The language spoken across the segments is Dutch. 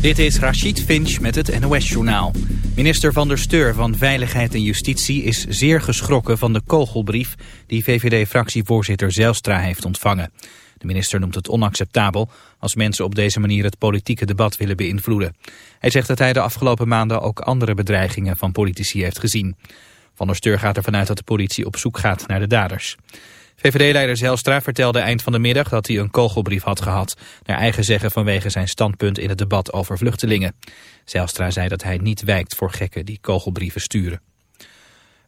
Dit is Rachid Finch met het NOS-journaal. Minister van der Steur van Veiligheid en Justitie is zeer geschrokken van de kogelbrief die VVD-fractievoorzitter Zijlstra heeft ontvangen. De minister noemt het onacceptabel als mensen op deze manier het politieke debat willen beïnvloeden. Hij zegt dat hij de afgelopen maanden ook andere bedreigingen van politici heeft gezien. Van der Steur gaat ervan uit dat de politie op zoek gaat naar de daders. VVD-leider Zelstra vertelde eind van de middag dat hij een kogelbrief had gehad. Naar eigen zeggen vanwege zijn standpunt in het debat over vluchtelingen. Zelstra zei dat hij niet wijkt voor gekken die kogelbrieven sturen.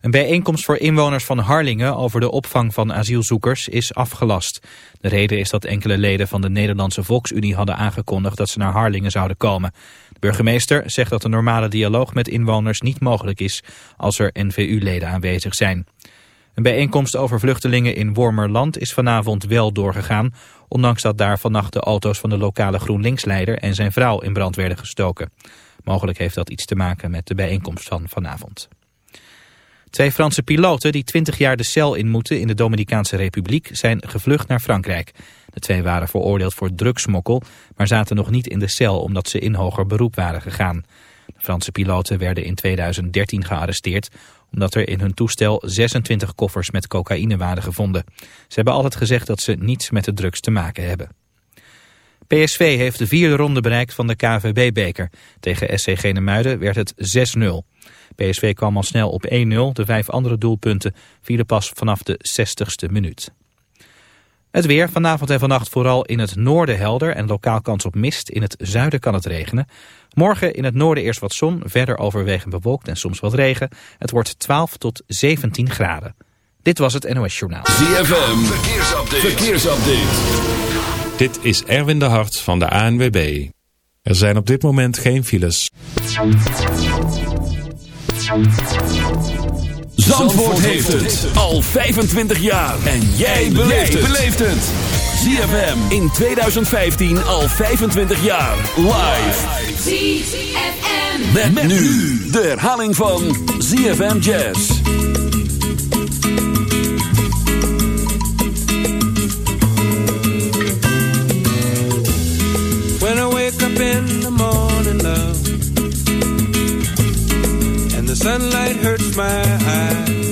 Een bijeenkomst voor inwoners van Harlingen over de opvang van asielzoekers is afgelast. De reden is dat enkele leden van de Nederlandse Volksunie hadden aangekondigd dat ze naar Harlingen zouden komen. De burgemeester zegt dat een normale dialoog met inwoners niet mogelijk is als er NVU-leden aanwezig zijn. Een bijeenkomst over vluchtelingen in Wormerland is vanavond wel doorgegaan, ondanks dat daar vannacht de auto's van de lokale GroenLinks-leider en zijn vrouw in brand werden gestoken. Mogelijk heeft dat iets te maken met de bijeenkomst van vanavond. Twee Franse piloten die 20 jaar de cel in moeten in de Dominicaanse Republiek zijn gevlucht naar Frankrijk. De twee waren veroordeeld voor drugsmokkel, maar zaten nog niet in de cel omdat ze in hoger beroep waren gegaan. De Franse piloten werden in 2013 gearresteerd omdat er in hun toestel 26 koffers met cocaïne waren gevonden. Ze hebben altijd gezegd dat ze niets met de drugs te maken hebben. PSV heeft de vierde ronde bereikt van de KVB-beker. Tegen SC Genemuiden werd het 6-0. PSV kwam al snel op 1-0. De vijf andere doelpunten vielen pas vanaf de 60ste minuut. Het weer vanavond en vannacht vooral in het noorden helder en lokaal kans op mist. In het zuiden kan het regenen. Morgen in het noorden eerst wat zon, verder overwegend bewolkt en soms wat regen. Het wordt 12 tot 17 graden. Dit was het NOS Journaal. ZFM, verkeersupdate. verkeersupdate. Dit is Erwin de Hart van de ANWB. Er zijn op dit moment geen files. Zandvoort heeft het al 25 jaar. En jij beleeft het. ZFM in 2015 al 25 jaar. Live. ZFM. Met, nu de herhaling van ZFM Jazz. When I wake up in the morning, love. And the sunlight hurts my eyes.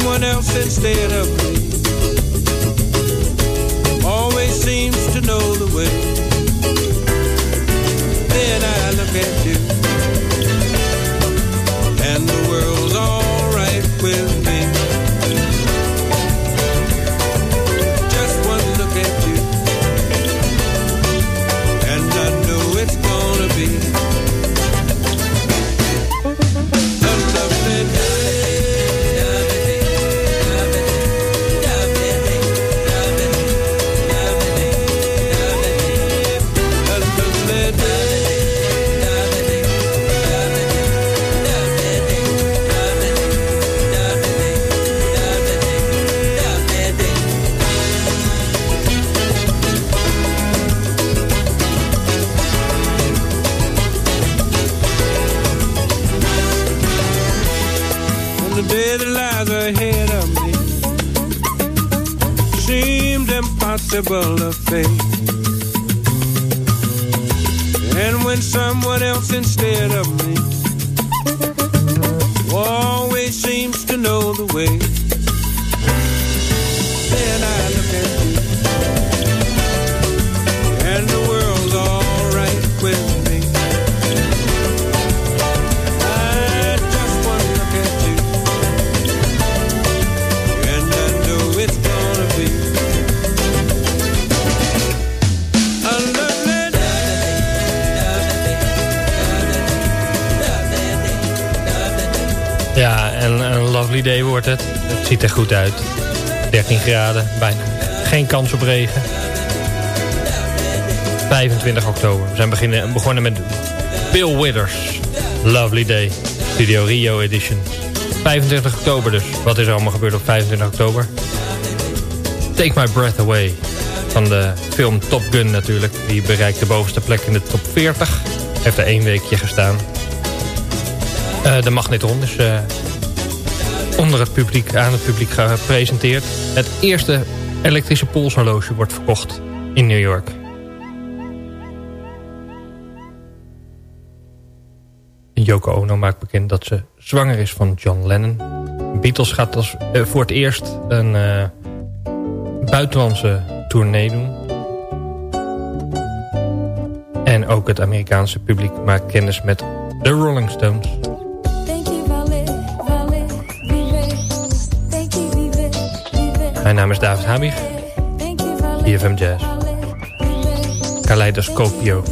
Someone else instead of me always seems to know the way. symbol of faith. And when someone else instead of me always seems to know the way. Lovely day wordt het. Het ziet er goed uit. 13 graden, bijna geen kans op regen. 25 oktober. We zijn beginnen, begonnen met Bill Withers. Lovely Day. Studio Rio Edition. 25 oktober dus. Wat is er allemaal gebeurd op 25 oktober? Take My Breath Away. Van de film Top Gun natuurlijk. Die bereikt de bovenste plek in de top 40. Heeft er één weekje gestaan. Eh, de magnetron is eh, onder het publiek, aan het publiek gepresenteerd. Het eerste elektrische polshorloge wordt verkocht in New York. Yoko Ono maakt bekend dat ze zwanger is van John Lennon. Beatles gaat als, eh, voor het eerst een eh, buitenlandse tournee doen. En ook het Amerikaanse publiek maakt kennis met de Rolling Stones. Mijn naam is David Habig, IFM Jazz. Kaleidoscopio.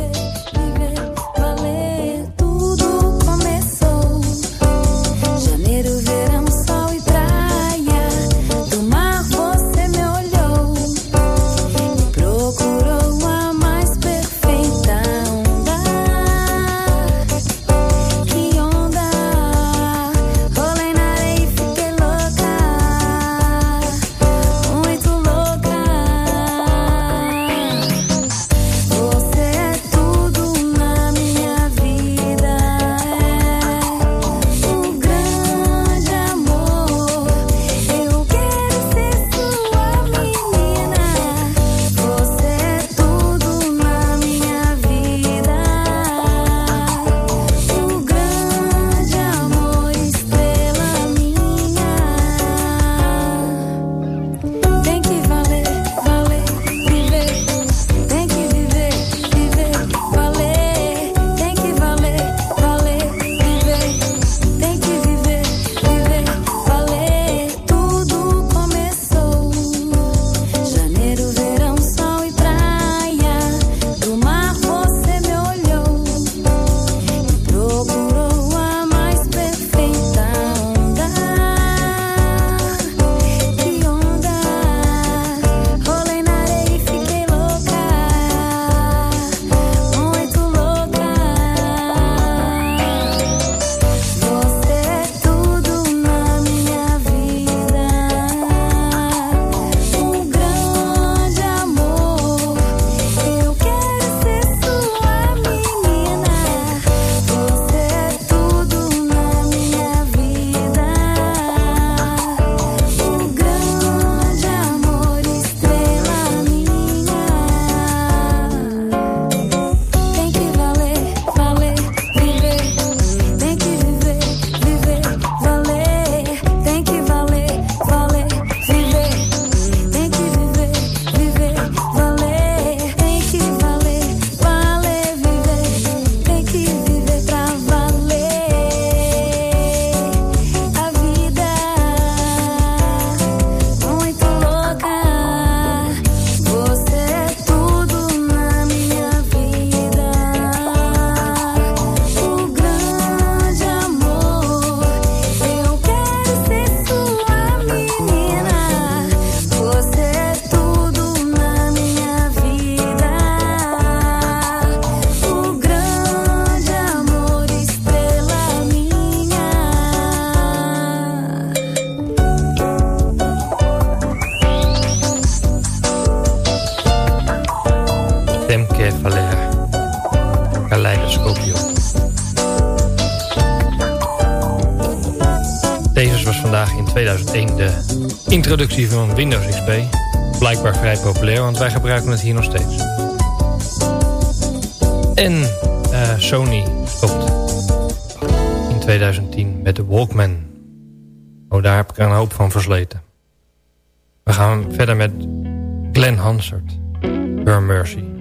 Introductie van Windows XP. Blijkbaar vrij populair, want wij gebruiken het hier nog steeds. En eh, Sony stopt in 2010 met de Walkman. Oh, daar heb ik een hoop van versleten. We gaan verder met Glenn Hansard. Her Mercy.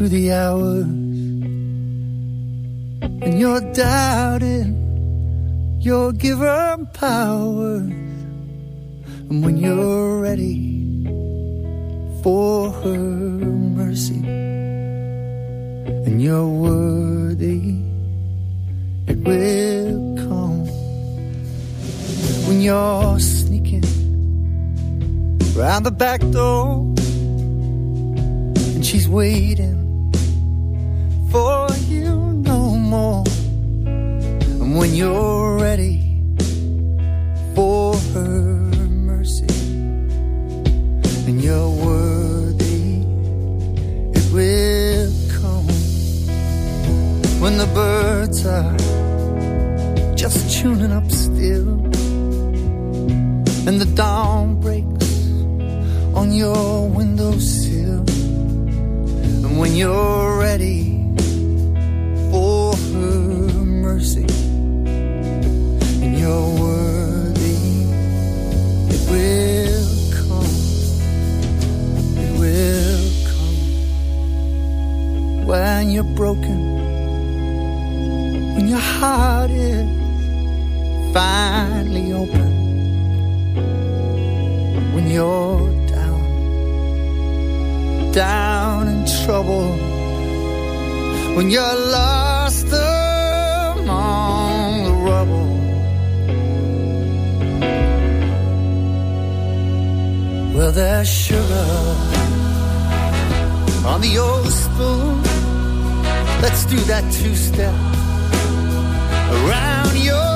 Through the hours and you're doubting your giver powers and when you're ready for her mercy and you're worthy it will come. When you're sneaking round the back door and she's waiting when you're ready for her mercy and you're worthy it will come when the birds are just tuning up still and the dawn breaks on your windowsill. And when you're ready you're broken, when your heart is finally open, when you're down down in trouble when you're lost among the rubble. Well, there's sugar on the old spoon. Let's do that two step around your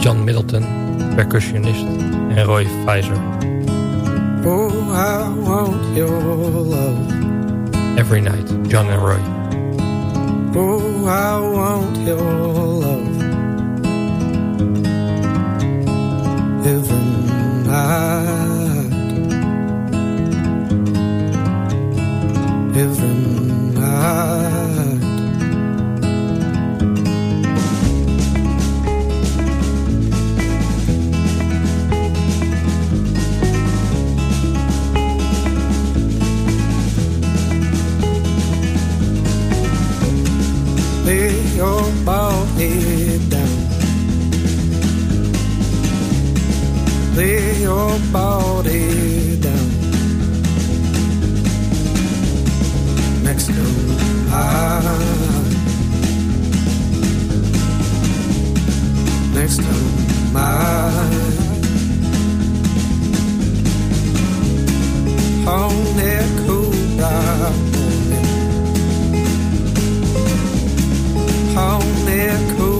John en Roy gevormd. John Middleton percussionist. En Roy Pfizer. Oh, I want your love. Every Night, John en Roy. Oh, I want your love. Every night. Every night. Lay your head down. Next to mine. Next to mine. On that cool dark morning. on that cool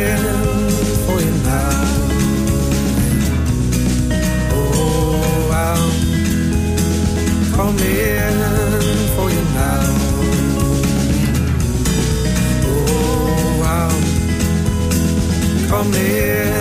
near.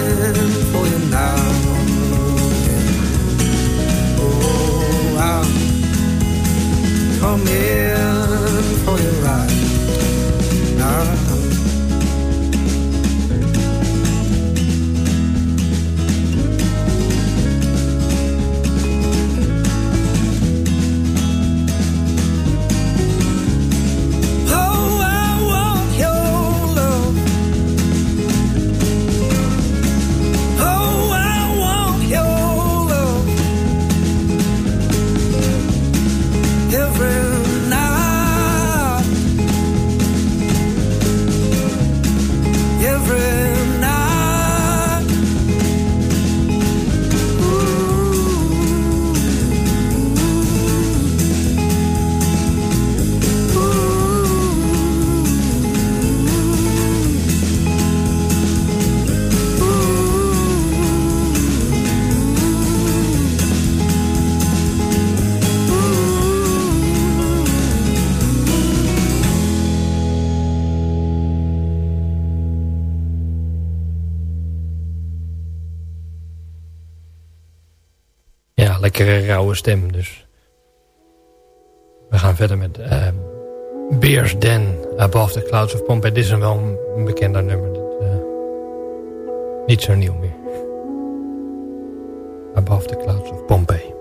Stem dus. We gaan verder met uh, Beers Den, Above the Clouds of Pompeii. Dit is een wel een bekender nummer. Eh, niet zo nieuw meer. Above the Clouds of Pompeii.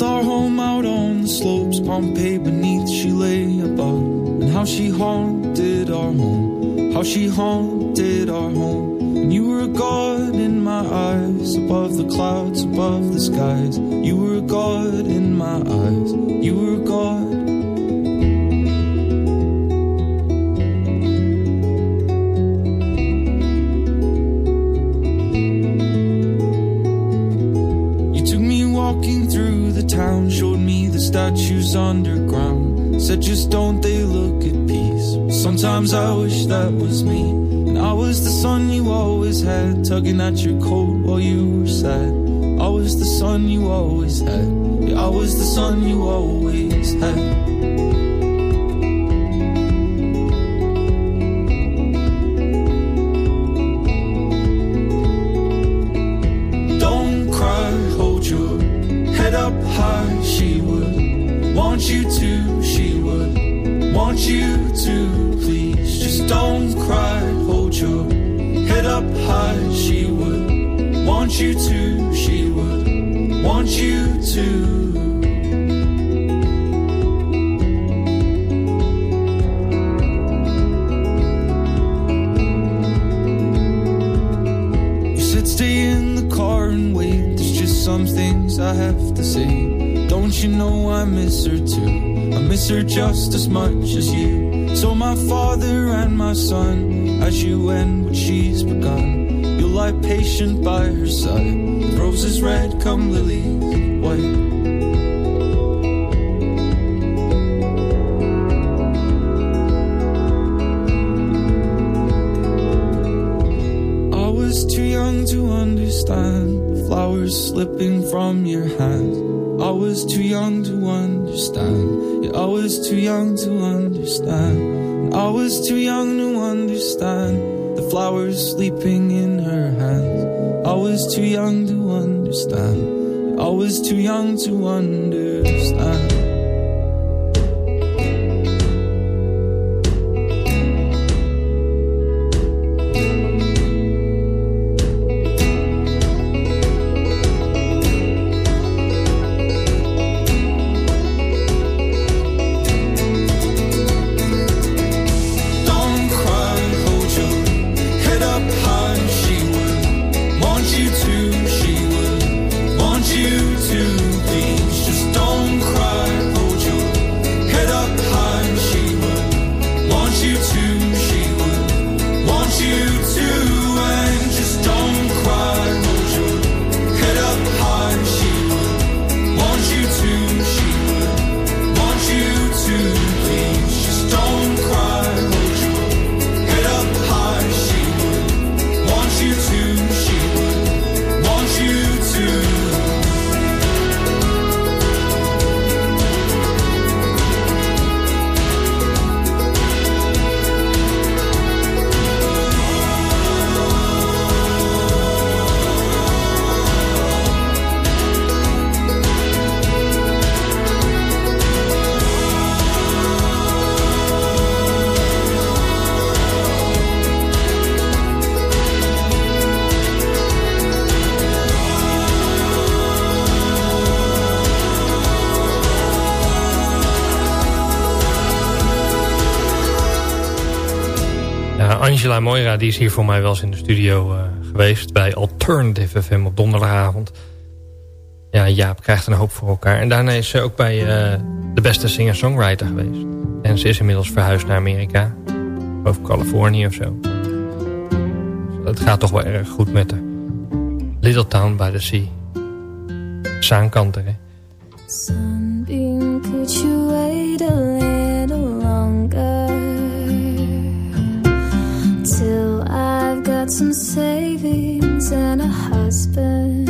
Built our home out on the slopes, Pompeii beneath she lay above. And how she haunted our home, how she haunted our home. And you were a god in my eyes, above the clouds, above the skies. You were a god in my eyes, statues underground. Said, just don't they look at peace? Sometimes I wish that was me. And I was the son you always had, tugging at your coat while you were sad. I was the son you always had. Yeah, I was the son you always had. Much as you. So my father and my son, as you end what she's begun, you'll lie patient by her side. With roses red come lilies white. I was too young to understand the flowers slipping from your hand. I was too young to understand. I was too young to understand. I was too young to understand the flowers sleeping in her hands. I was too young to understand. I was too young to understand. Angela Moira die is hier voor mij wel eens in de studio eh, geweest... bij Alternative FM op donderdagavond. Ja, Jaap krijgt een hoop voor elkaar. En daarna is ze ook bij eh, de beste singer-songwriter geweest. En ze is inmiddels verhuisd naar Amerika. Of Californië of zo. Het gaat toch wel erg goed met haar. Little Town by the Sea. Zaankanter, hè? Some savings and a husband?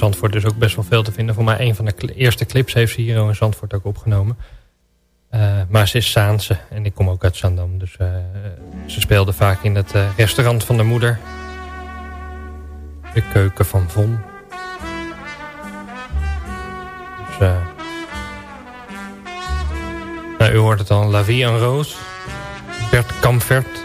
Zandvoort dus ook best wel veel te vinden. Voor mij een van de eerste clips heeft ze hier in Zandvoort ook opgenomen. Eh, maar ze is Saanse en ik kom ook uit Zandam. Dus eh, ze speelde vaak in het eh, restaurant van de moeder. De keuken van Von. Dus, nou, u hoort het al, La Vie en Rose. Bert Kamvert.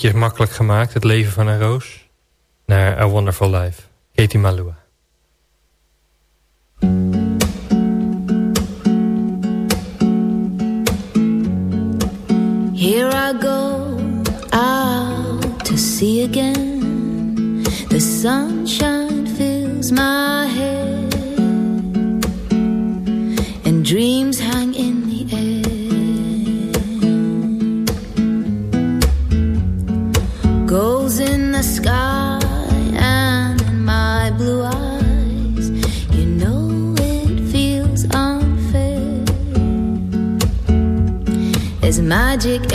Bruggetje makkelijk gemaakt. Het leven van een roos. Naar A Wonderful Life. Katie Malua. Here I go out to sea again. The sunshine fills my head, magic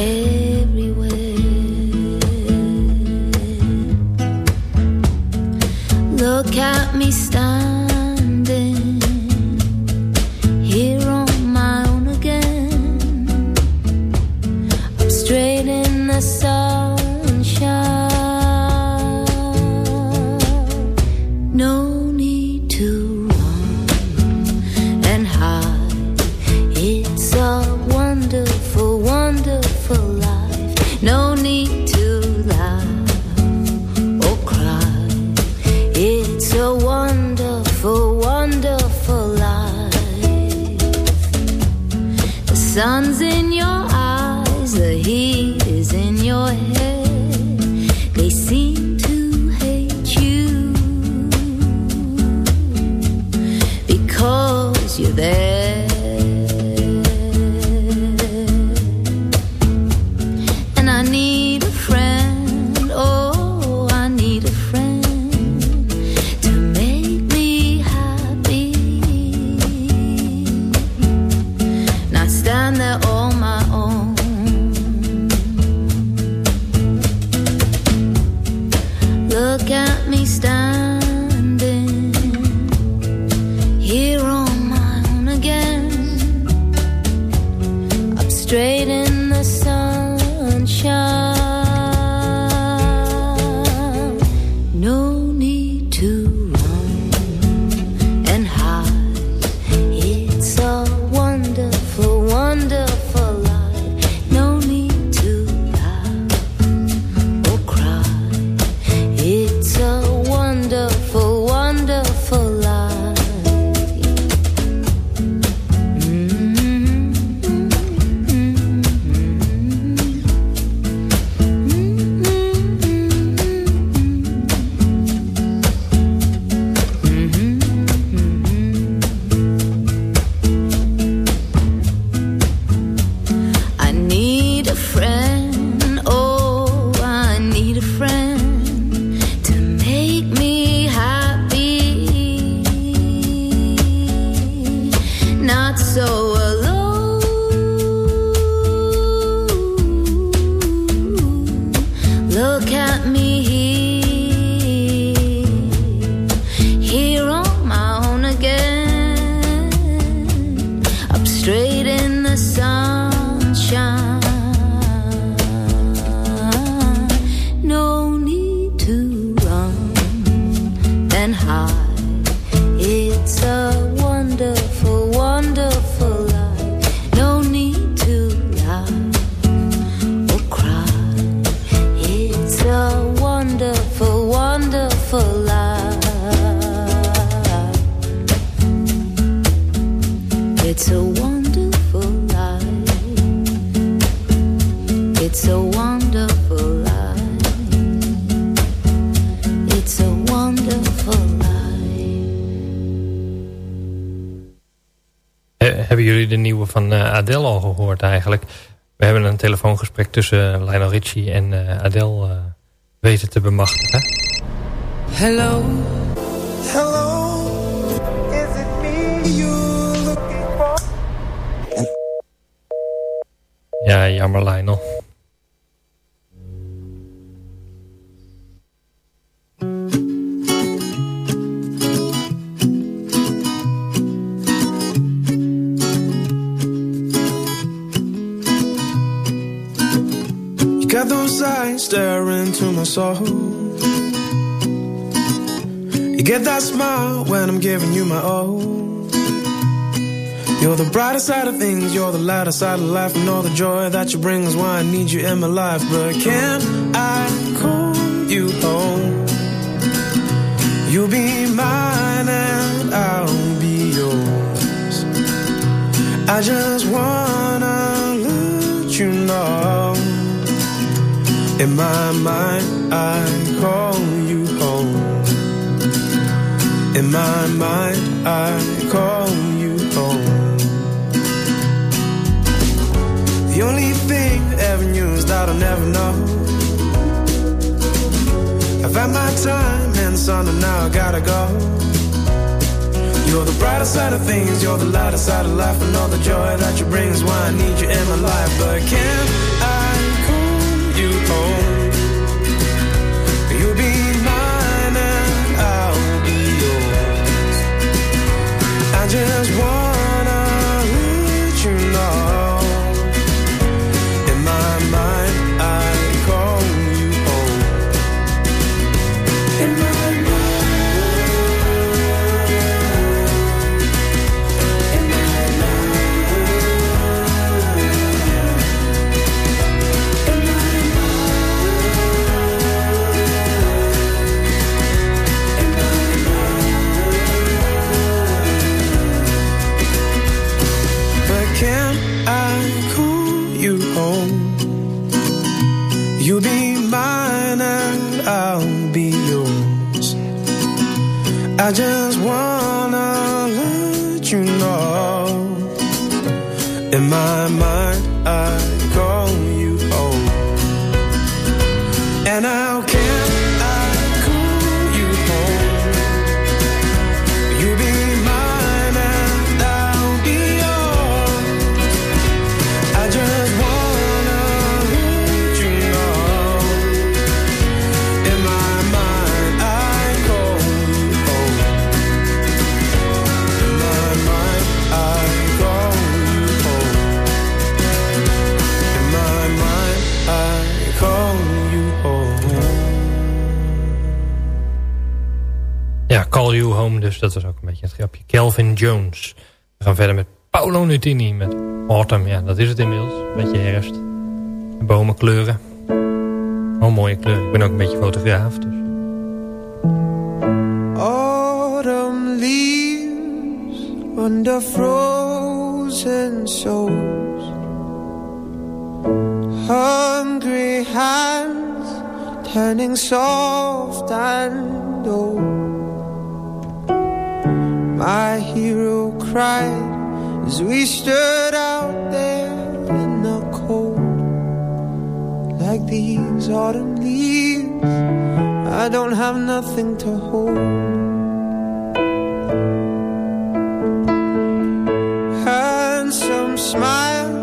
eigenlijk? We hebben een telefoongesprek tussen Lionel Richie en eh, Adele eh, weten te bemachtigen. Hello. Hello. Is it me you're looking for? Ja, jammer Lionel. Those eyes staring to my soul. You get that smile when I'm giving you my all. You're the brighter side of things, you're the lighter side of life, and all the joy that you bring is why I need you in my life. But can I call you home? You'll be mine and I'll be yours. I just wanna let you know. In my mind, I call you home. In my mind, I call you home. The only thing ever knew is that I'll never know. I've had my time and sun and now I gotta go. You're the brighter side of things, you're the lighter side of life, and all the joy that you bring is why I need you in my life. But I can I call you home? 찾아 dus dat was ook een beetje het grapje. Calvin Jones. We gaan verder met Paolo Nutini met Autumn. Ja, dat is het inmiddels. Een beetje herfst. De bomen kleuren. Oh, mooie kleur. Ik ben ook een beetje fotograaf, dus... Autumn leaves under frozen souls. Hungry hands turning soft and old. My hero cried as we stood out there in the cold. Like these autumn leaves, I don't have nothing to hold. Handsome smile,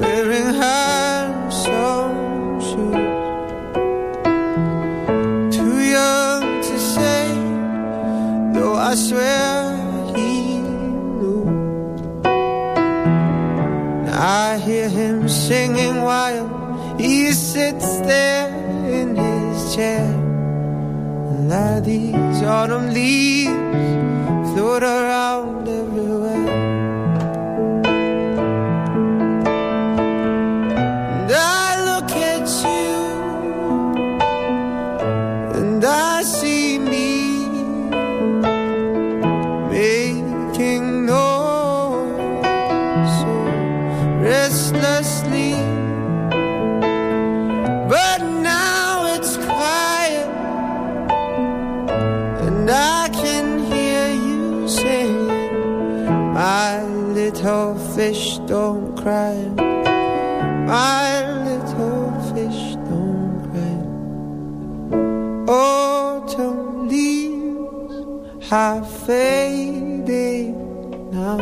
wearing handsome shoes. Too young to say, though I swear singing while he sits there in his chair. And like these autumn leaves float around fish don't cry. My little fish don't cry. Autumn leaves have faded now.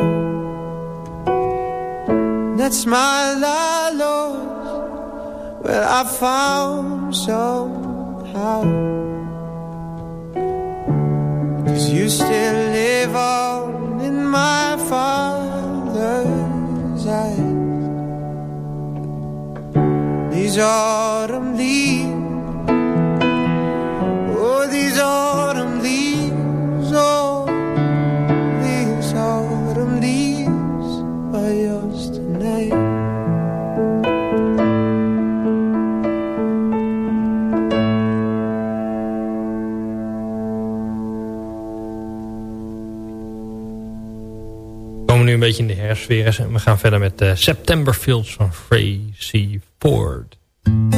That's my la Lord, well I found somehow. Cause you still These autumn leaves, oh, these autumn leaves, oh, these autumn leaves are yours tonight. Nu een beetje in de hersfeer en we gaan verder met eh, September Fields van Tracy Ford. Thank you.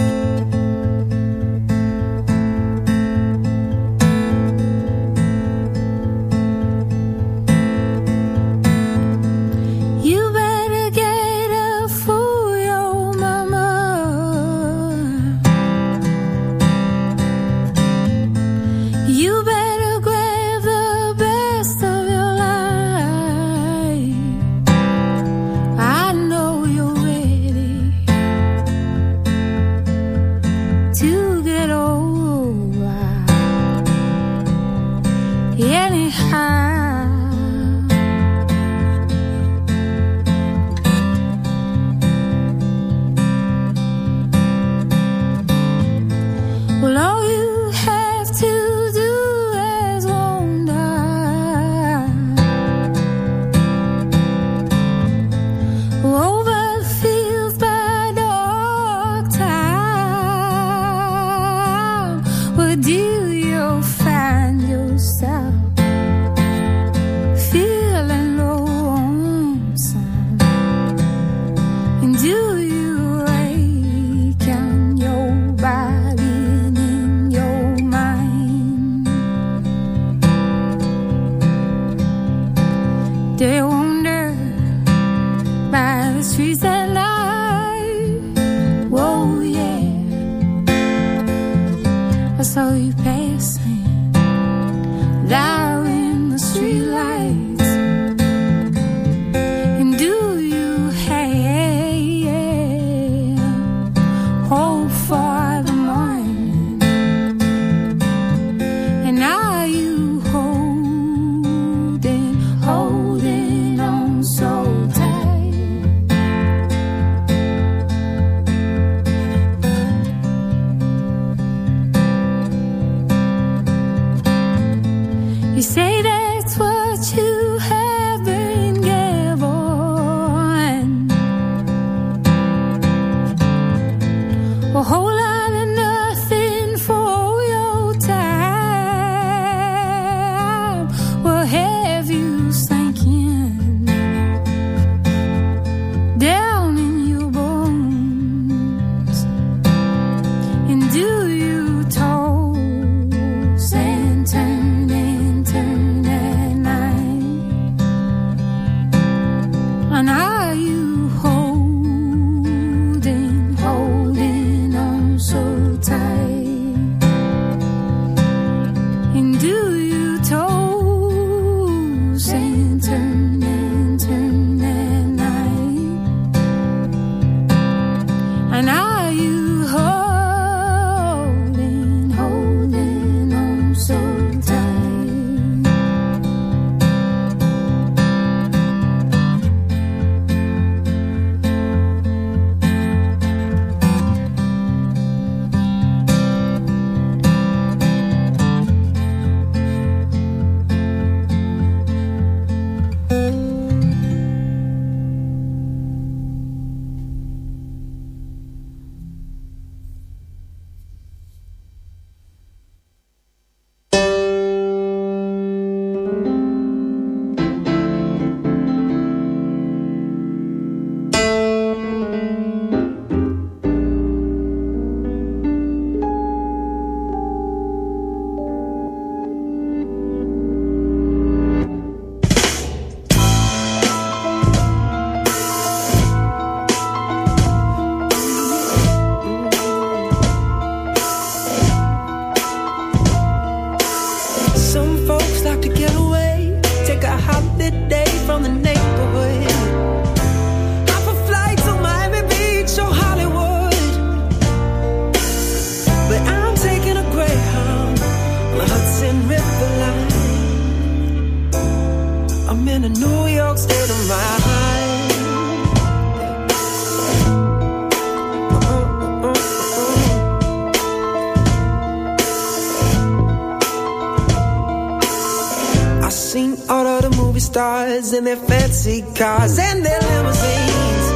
And their fancy cars and their limousines.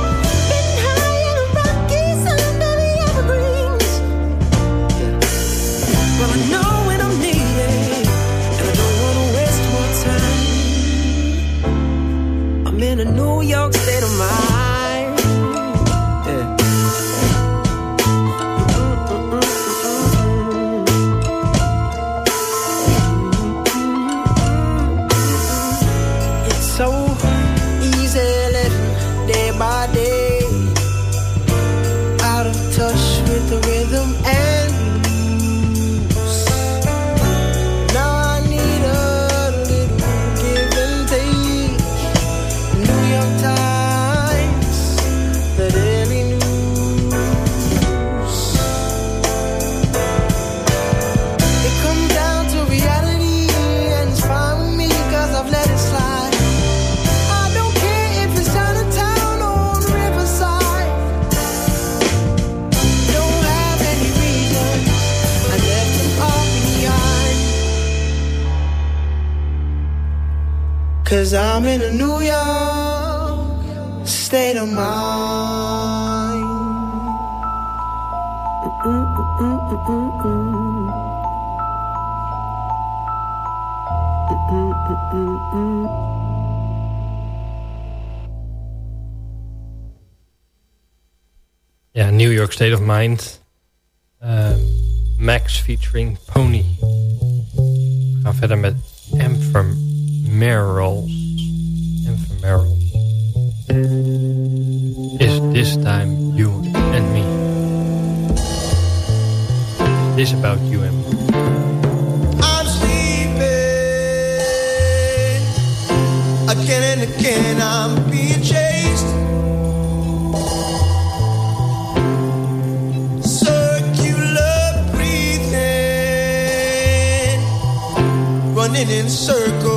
Getting high in the Rockies under the evergreens. Well, I know when I'm needed, and I don't wanna waste more time. I'm in a New York state of mind. Cause I'm in a New York state of mind. Mm-mm-mm-mm-mm. Ja, New York State of Mind. Eh, Max featuring Pony. We gaan verder met Ephemerals. Ephemerals. This time you and me? This about you and me. I'm sleeping again and again. I'm being chased. Circular breathing, running in circles,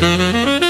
Música